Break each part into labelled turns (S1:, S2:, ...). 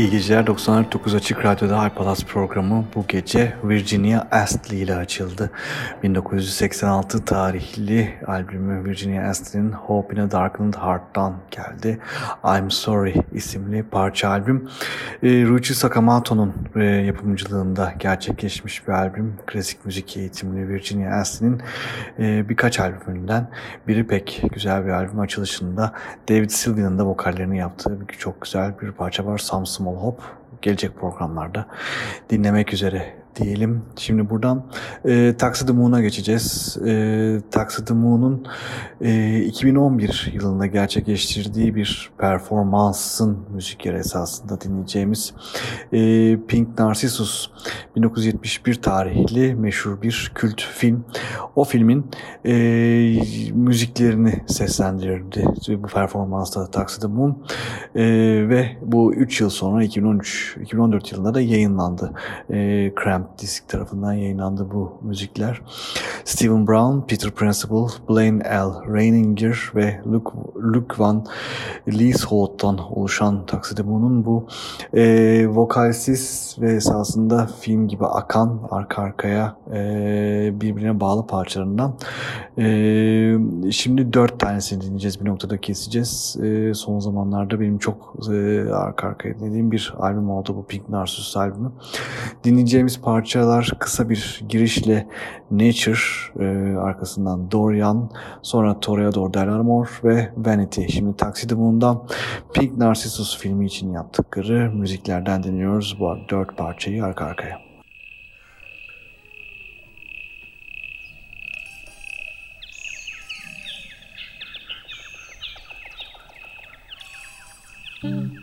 S1: İyi geceler 94.9 Açık Radyo'da iPalas programı bu gece Virginia Astley ile açıldı. 1986 tarihli albümü Virginia Astley'nin Hope in a Darkened Heart'tan geldi. I'm Sorry isimli parça albüm. E, Ruchi Sakamoto'nun e, yapımcılığında gerçekleşmiş bir albüm. Klasik müzik eğitimli Virginia Astley'nin e, birkaç albümünden biri pek güzel bir albüm açılışında David Sylvia'nın da vokallerini yaptığı bir çok güzel bir parça var. Some Small Hope gelecek programlarda dinlemek üzere diyelim. Şimdi buradan e, Taxi the Moon'a geçeceğiz. E, Taxi the Moon'un e, 2011 yılında gerçekleştirdiği bir performansın müzikleri esasında dinleyeceğimiz e, Pink Narcissus 1971 tarihli meşhur bir kült film. O filmin e, müziklerini seslendirirdi bu performansta Taxi the Moon e, ve bu 3 yıl sonra 2013 2014 yılında da yayınlandı. E, Cramp Disk tarafından yayınlandı bu müzikler. Stephen Brown, Peter Principle, Blaine L. Reininger ve Luke, Luke Van Lieshout'tan oluşan Taxi Moon'un bu e, vokalsiz ve esasında film gibi akan arka arkaya e, birbirine bağlı parçalarından e, şimdi dört tanesini dinleyeceğiz bir noktada keseceğiz. E, son zamanlarda benim çok e, arka arkaya dinlediğim bir albüm oldu bu Pink Narcissus albümü. Dinleyeceğimiz parçalar kısa bir girişle Nature, e, arkasından Dorian, sonra Toreador del Amor ve Vanity. Şimdi Taxi Moon'dan Pink Narcissus filmi için yaptıkları müziklerden dinliyoruz bu dört parçayı arka arkaya. Mm-hmm.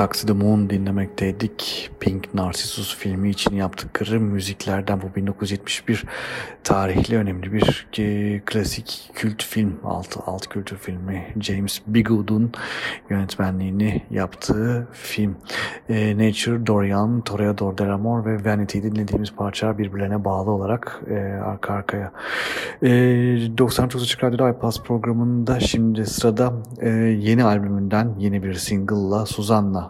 S1: Taxi the Moon dinlemekteydik. Pink Narcissus filmi için yaptıkları müziklerden bu 1971 tarihli önemli bir e, klasik kült film, alt, alt kültür filmi. James Bigood'un yönetmenliğini yaptığı film. E, Nature, Dorian, Toreador del Amor ve Vanity dinlediğimiz parçalar birbirlerine bağlı olarak e, arka arkaya. E, 99 Açık Radyo'da iPass programında şimdi sırada e, yeni albümünden yeni bir single'la Suzanna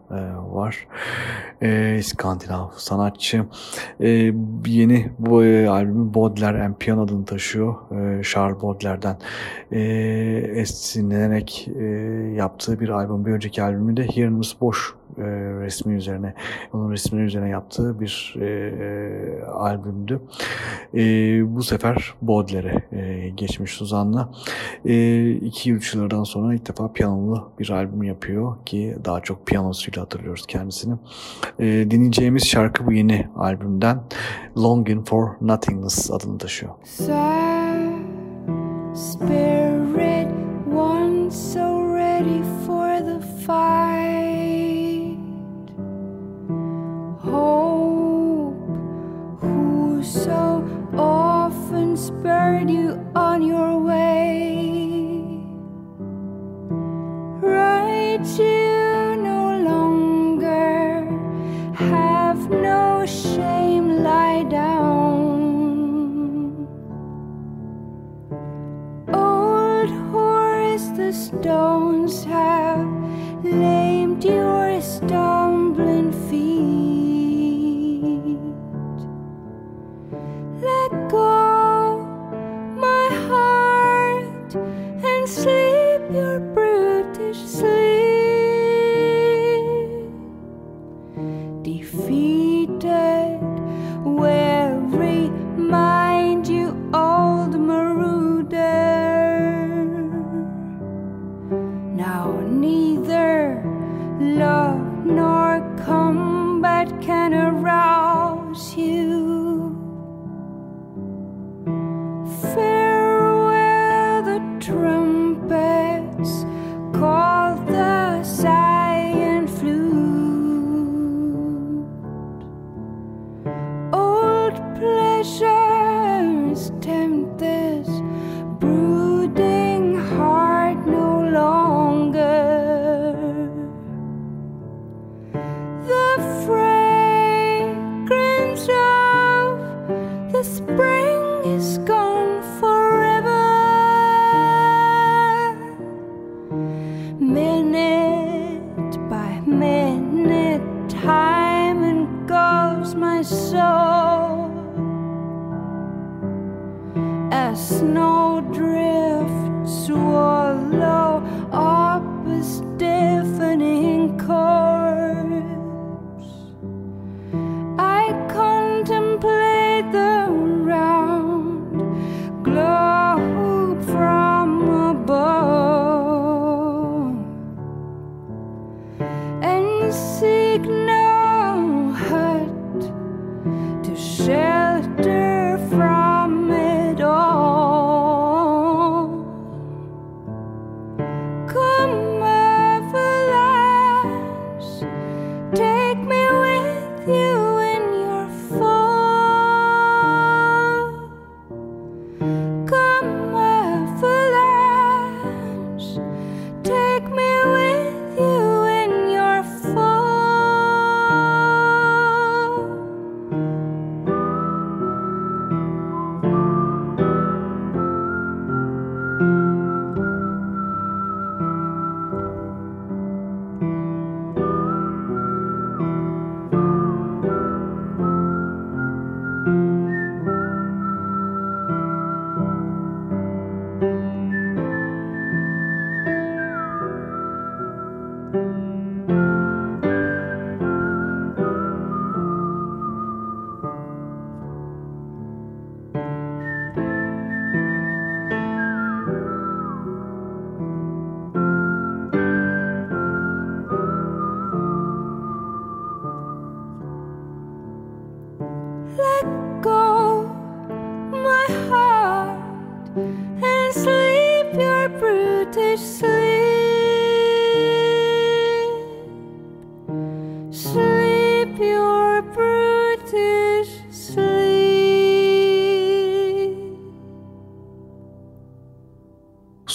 S1: e, var. E, İskandinav sanatçı. E, yeni bu e, albümü Baudelaire and Piano adını taşıyor. E, Charles Baudelaire'den e, esinlenerek e, yaptığı bir albüm. Bir önceki albümü de Hirnus Boş e, resmi üzerine, onun resminin üzerine yaptığı bir e, e, albümdü. E, bu sefer Baudelaire'e e, geçmiş Suzan'la. E, iki üç yıllardan sonra ilk defa piyanolu bir albüm yapıyor ki daha çok piyanosuyla hatırlıyoruz kendisini. E, dinleyeceğimiz şarkı bu yeni albümden Longing for Nothingness adını taşıyor.
S2: Spirit, one so ready for the fight. Hope, who so often spurred you on your way.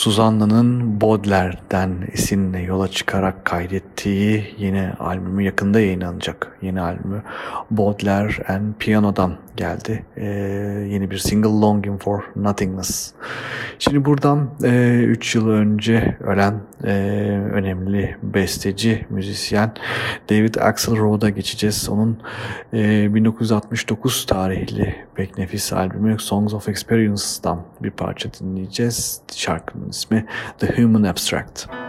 S1: Suzanna'nın Baudelaire'den esinle yola çıkarak kaydettiği yeni albümü yakında yayınlanacak. Yeni albümü Baudelaire and Piano'dan geldi. Ee, yeni bir single Longing for Nothingness. Şimdi buradan 3 yıl önce ölen e, önemli besteci, müzisyen David Axelrod'a geçeceğiz. Onun e, 1969 tarihli pek nefis albümü Songs of Experience'dan bir parça dinleyeceğiz. Şarkının ismi The Human Abstract.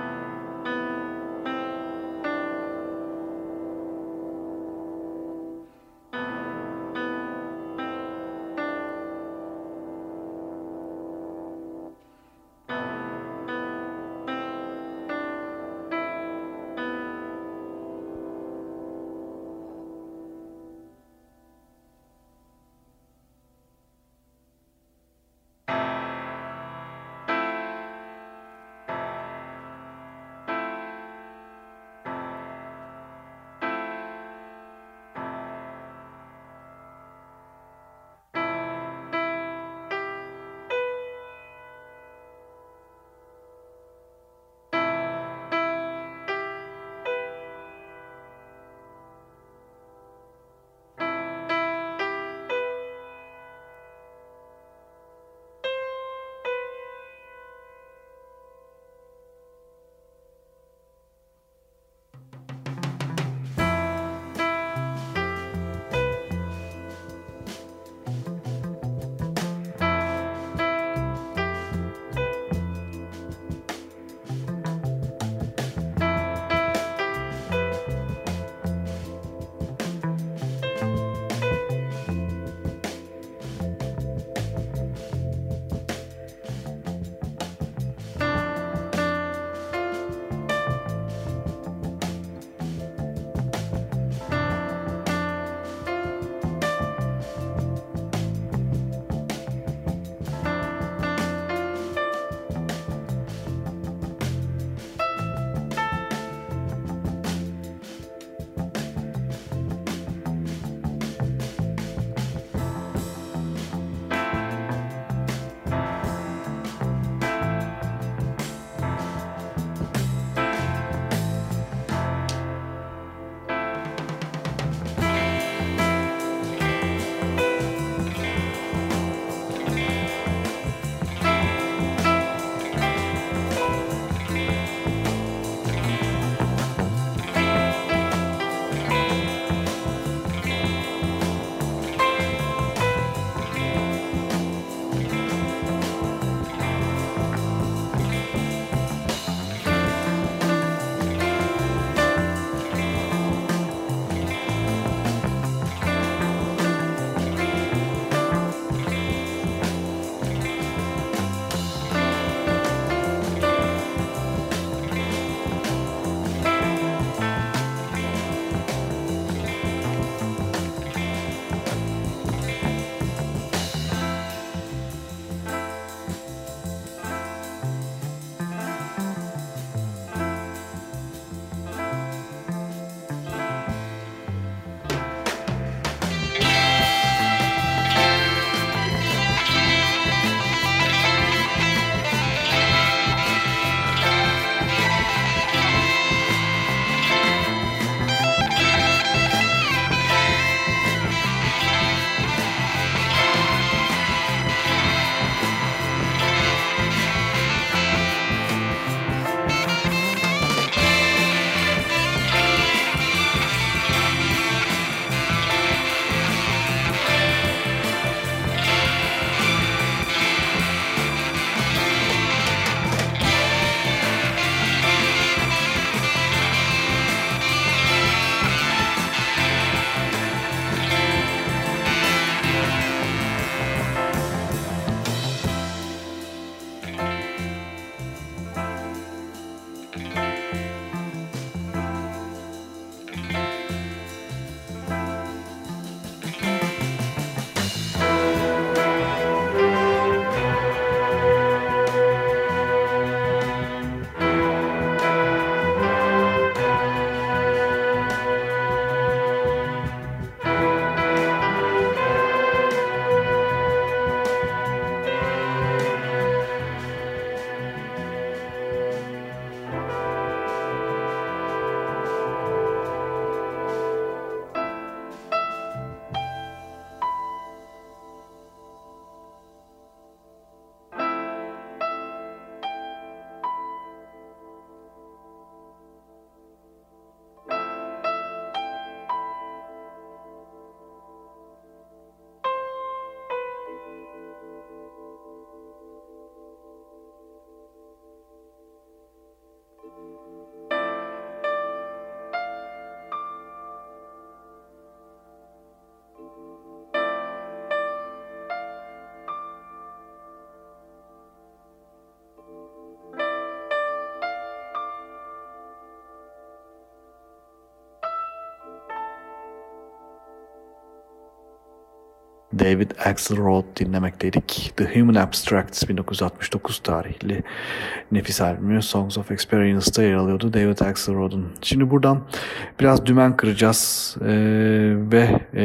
S1: David Axelrod dinlemekteydik. The Human Abstracts 1969 tarihli nefis albümü Songs of Experience'da yer alıyordu David Axelrod'un. Şimdi buradan biraz dümen kıracağız ee, ve e,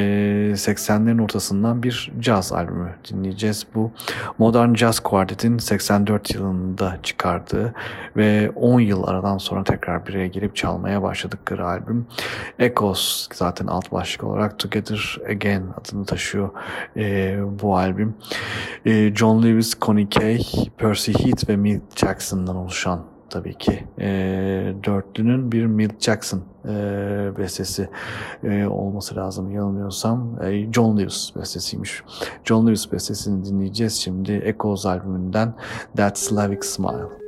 S1: 80'lerin ortasından bir caz albümü dinleyeceğiz. Bu Modern Jazz Quartet'in 84 yılında çıkardığı ve 10 yıl aradan sonra tekrar bir araya gelip çalmaya başladıkları albüm. Echoes zaten alt başlık olarak Together Again adını taşıyor e, bu albüm. E, John Lewis, Connie Kay, Percy Heath ve Milt Jackson'dan oluşan tabii ki e, dörtlünün bir Milt Jackson e, bestesi e, olması lazım yanılmıyorsam. E, John Lewis bestesiymiş. John Lewis bestesini dinleyeceğiz şimdi Echoes albümünden That Slavic Smile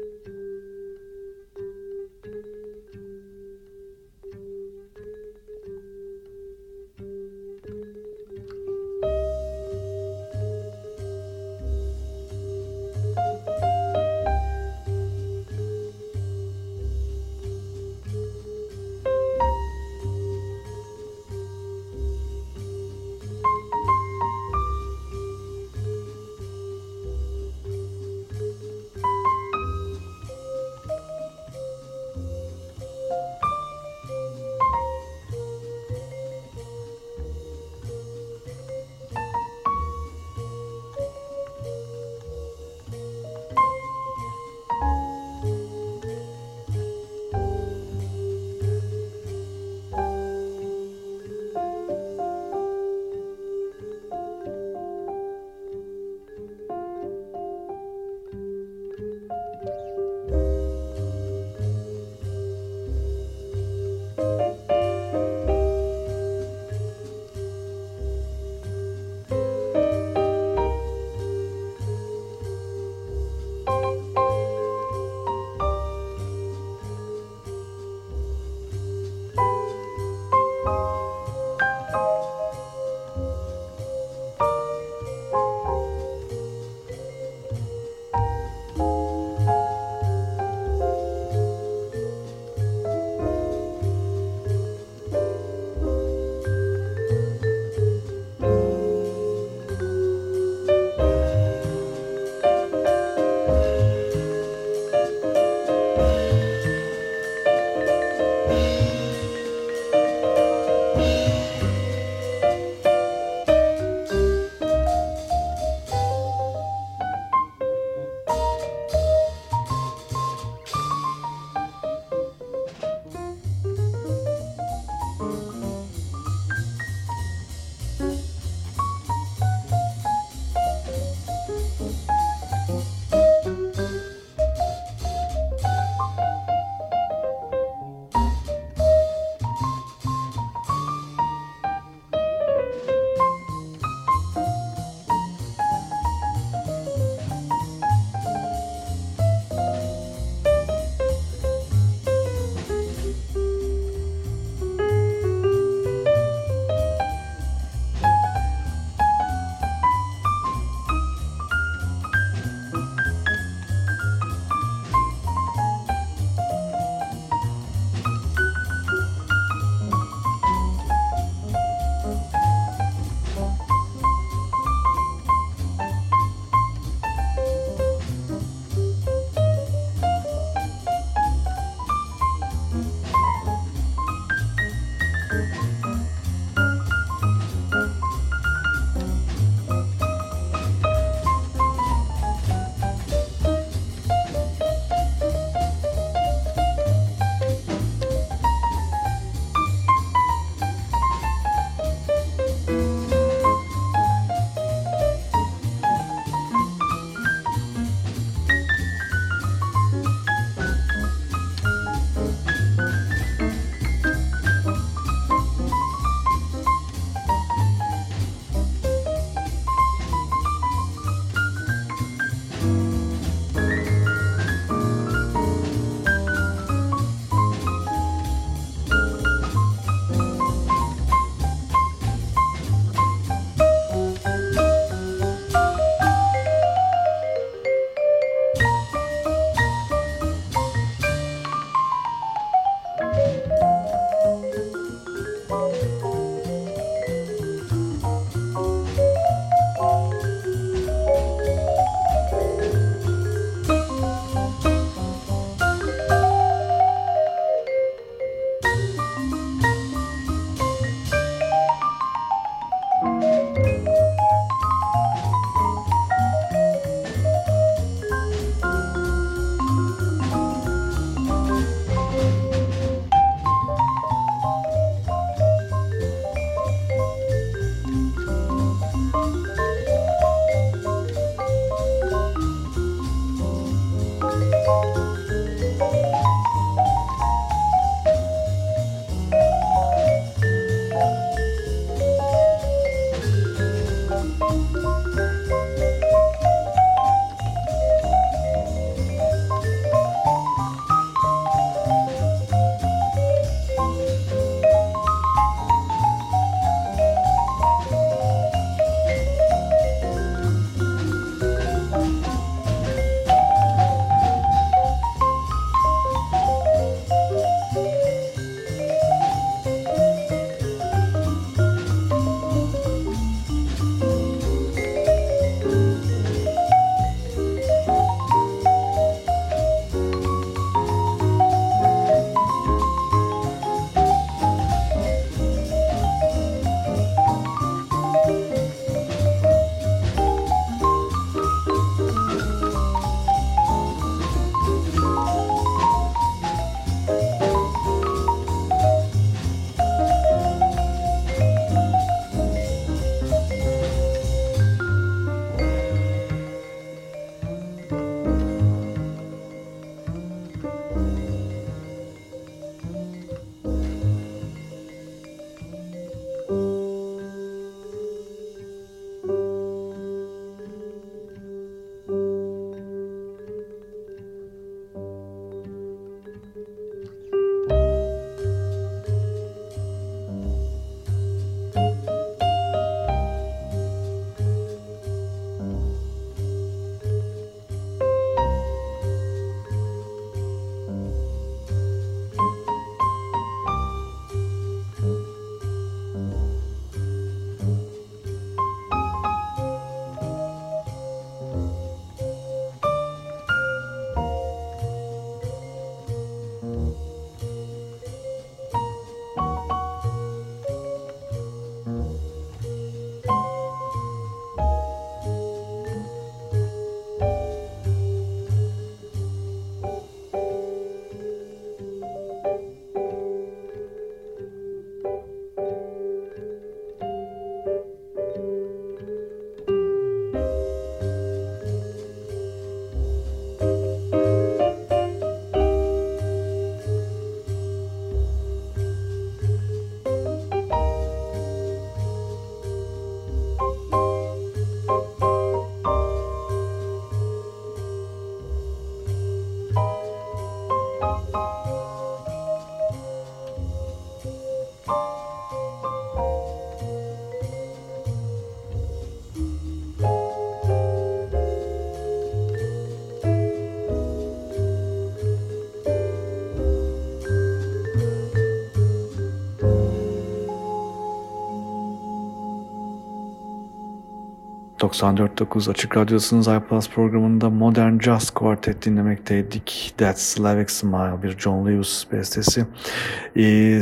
S1: 94.9 Açık Radyosu'nun iPlus programında Modern Jazz Quartet dinlemekteydik. That's Slavic Smile bir John Lewis bestesi.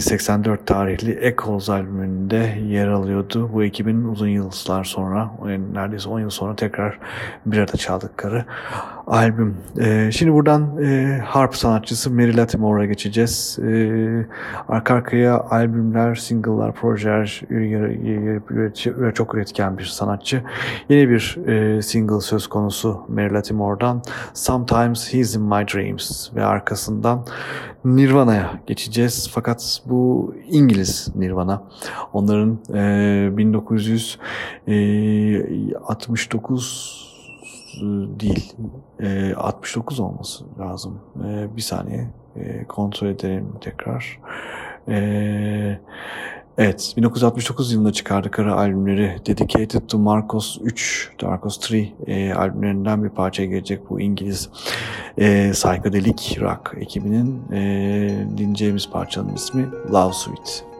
S1: 84 ee, tarihli Echoes albümünde yer alıyordu. Bu ekibin uzun yıllar sonra, neredeyse 10 yıl sonra tekrar bir arada çaldıkları albüm. Ee, şimdi buradan e, harp sanatçısı Mary Latimore'a geçeceğiz. Ee, arka arkaya albümler, single'lar, projeler çok üretken bir sanatçı. Yeni bir e, single söz konusu Mary Latimore'dan Sometimes He's in My Dreams ve arkasından Nirvana'ya geçeceğiz. Fakat bu İngiliz Nirvana. Onların e, 1969 e, değil e, 69 olması lazım. E, bir saniye e, kontrol edelim tekrar. E, Evet, 1969 yılında çıkardıkları albümleri Dedicated to Marcos 3, Marcos 3 e, albümlerinden bir parça gelecek bu İngiliz e, psychedelic rock ekibinin e, dinleyeceğimiz parçanın ismi Love Suite.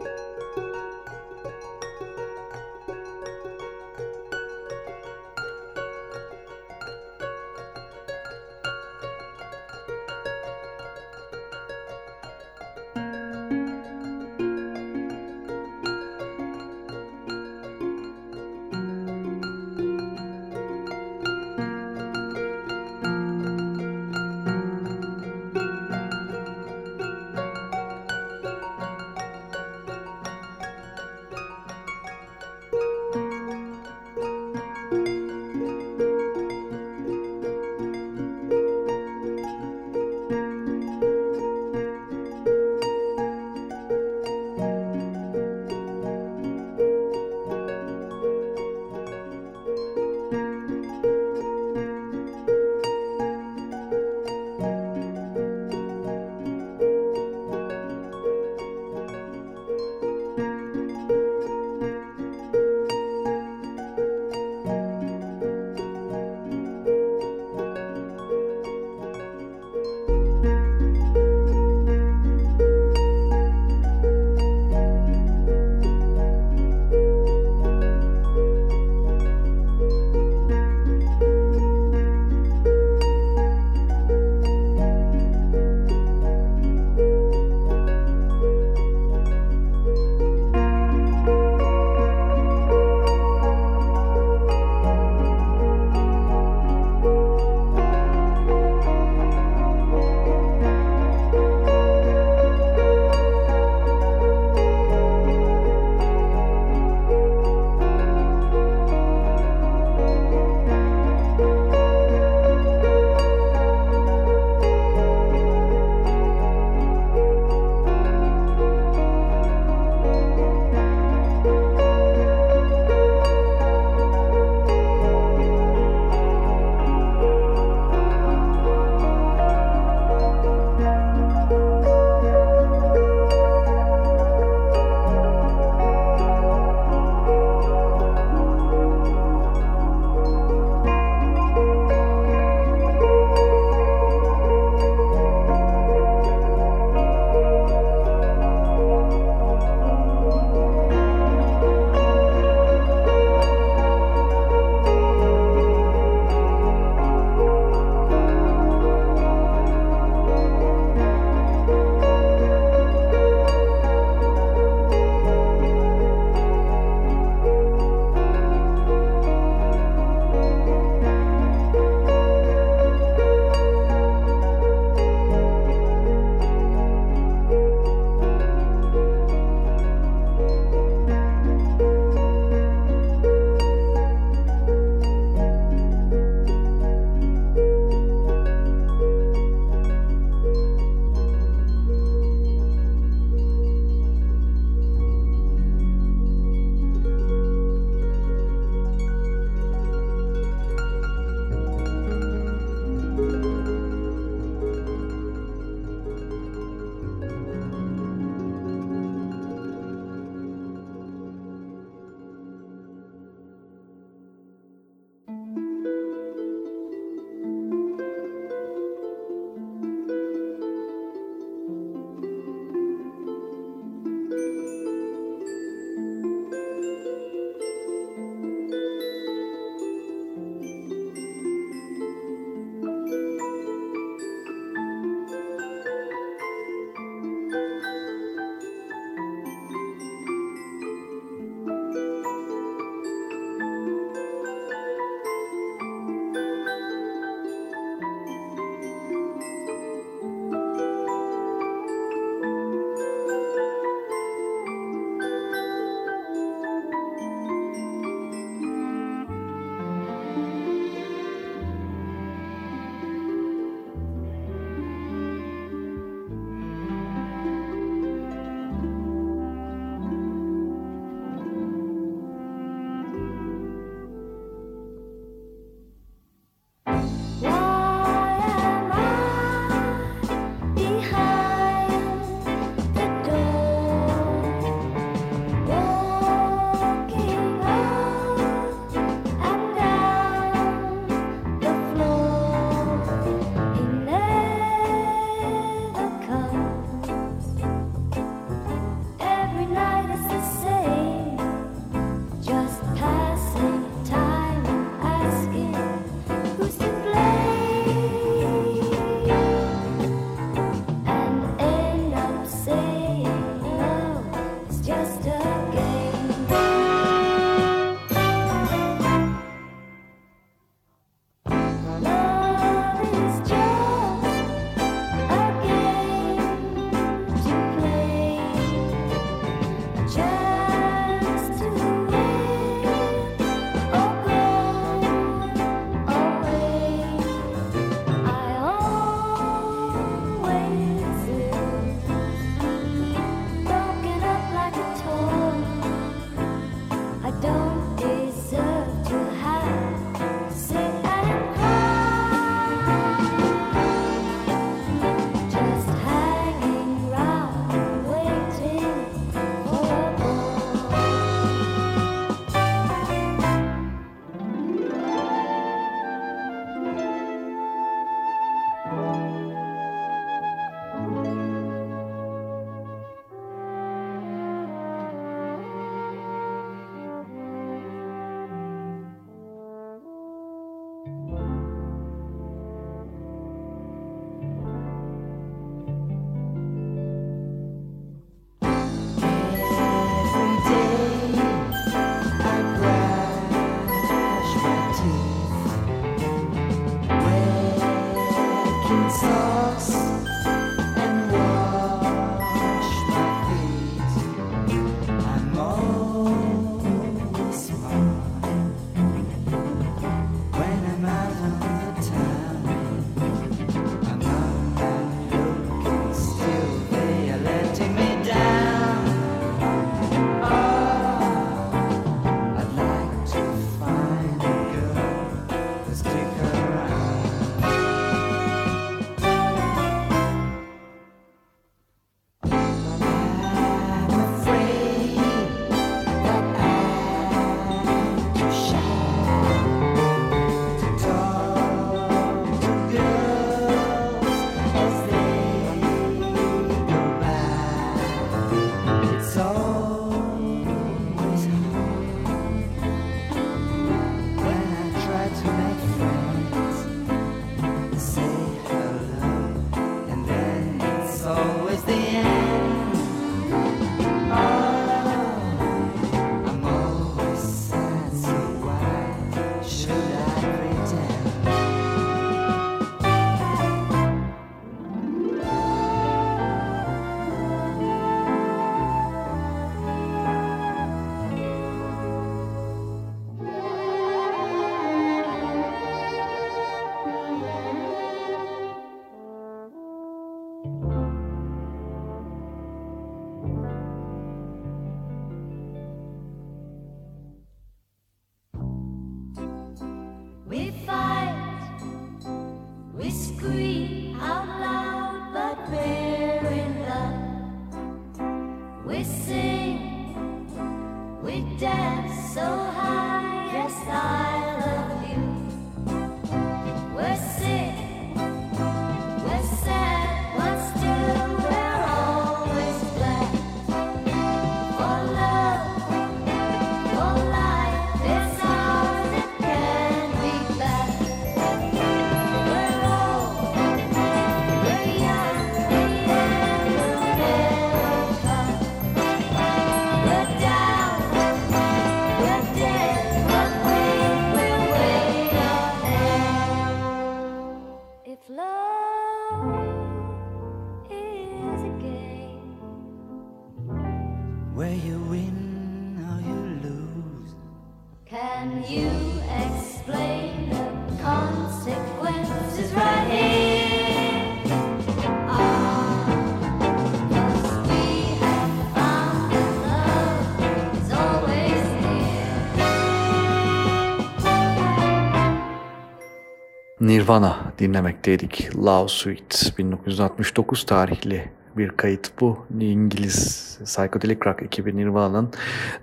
S1: Nirvana dinlemekteydik. Love Suite 1969 tarihli bir kayıt bu. İngiliz psychedelic rock ekibi Nirvana'nın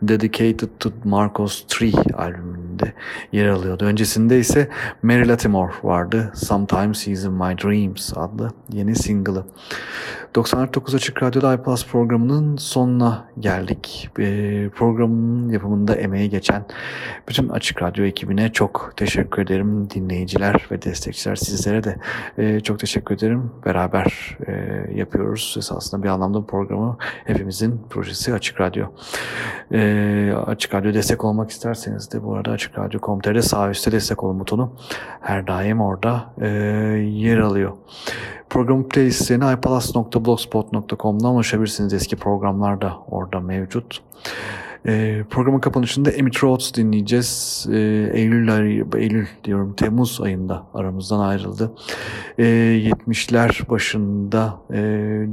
S1: Dedicated to Marcos Tree albümünde yer alıyordu. Öncesinde ise Mary Latimore vardı. Sometimes He's in My Dreams adlı yeni single'ı. 99 Açık Radyo'da iPlus programının sonuna geldik. E, programın yapımında emeği geçen bütün Açık Radyo ekibine çok teşekkür ederim. Dinleyiciler ve destekçiler sizlere de e, çok teşekkür ederim. Beraber e, yapıyoruz. Esasında bir anlamda programı hepimizin projesi Açık Radyo. E, Açık Radyo destek olmak isterseniz de bu arada Açık Radyo.com.tr'de sağ üstte destek olun butonu her daim orada e, yer alıyor. Programın playlistlerine ipalas.blogspot.com'dan ulaşabilirsiniz. Eski programlar da orada mevcut. E, programın kapanışında Emmett Rhodes dinleyeceğiz. E, Eylül, Eylül diyorum Temmuz ayında aramızdan ayrıldı. E, 70'ler başında e,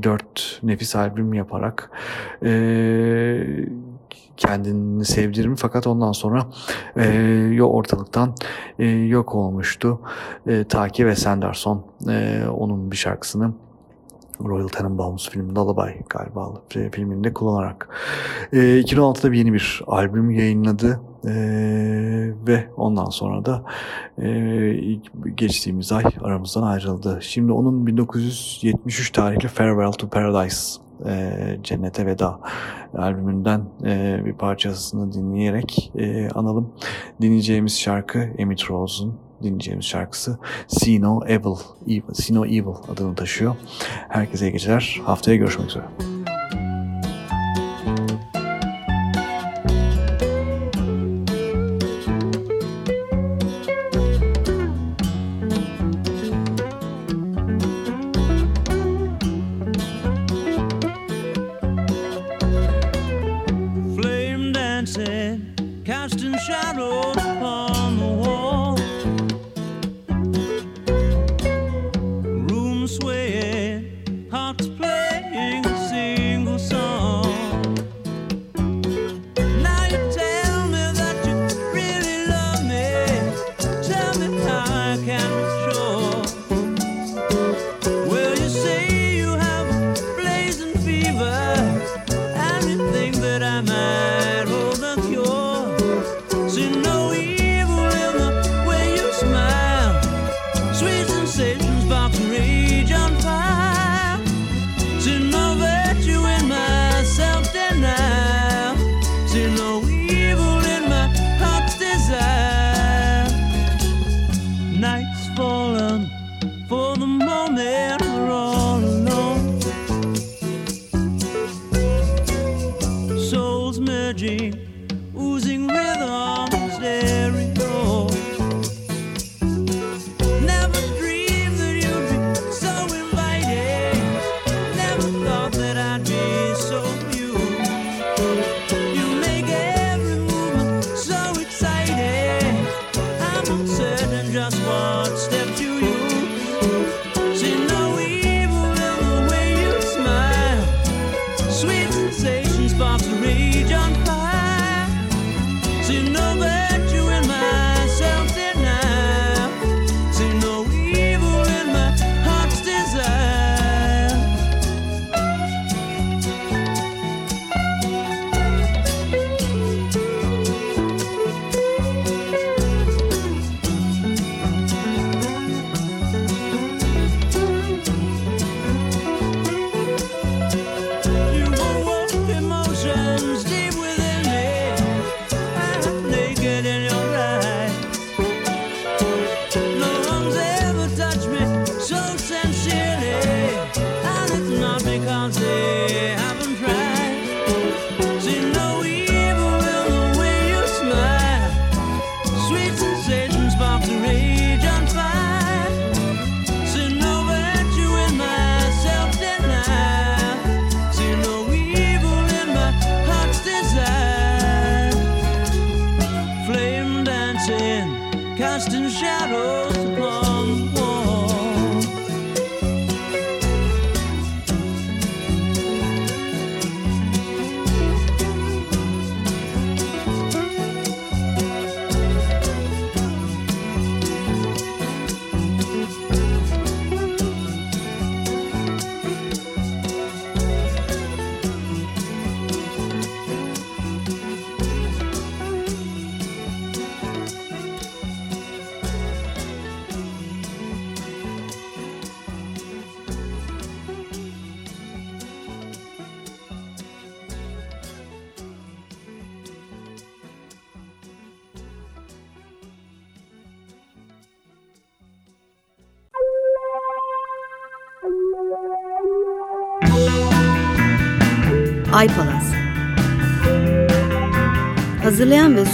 S1: 4 nefis albüm yaparak e, kendini sevdirimi fakat ondan sonra e, ortalıktan e, yok olmuştu. E, Taki ve Sanderson e, onun bir şarkısını Royal Tenenbaums filminde Lullaby galiba filminde kullanarak. E, 2016'da bir yeni bir albüm yayınladı e, ve ondan sonra da e, geçtiğimiz ay aramızdan ayrıldı. Şimdi onun 1973 tarihli Farewell to Paradise e, Cennete Veda albümünden e, bir parçasını dinleyerek e, analım. Dinleyeceğimiz şarkı Emmett Rose'un dinleyeceğimiz şarkısı See No Evil, Evil, See No Evil adını taşıyor. Herkese iyi geceler. Haftaya görüşmek üzere.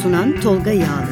S3: Sunan Tolga Yağlı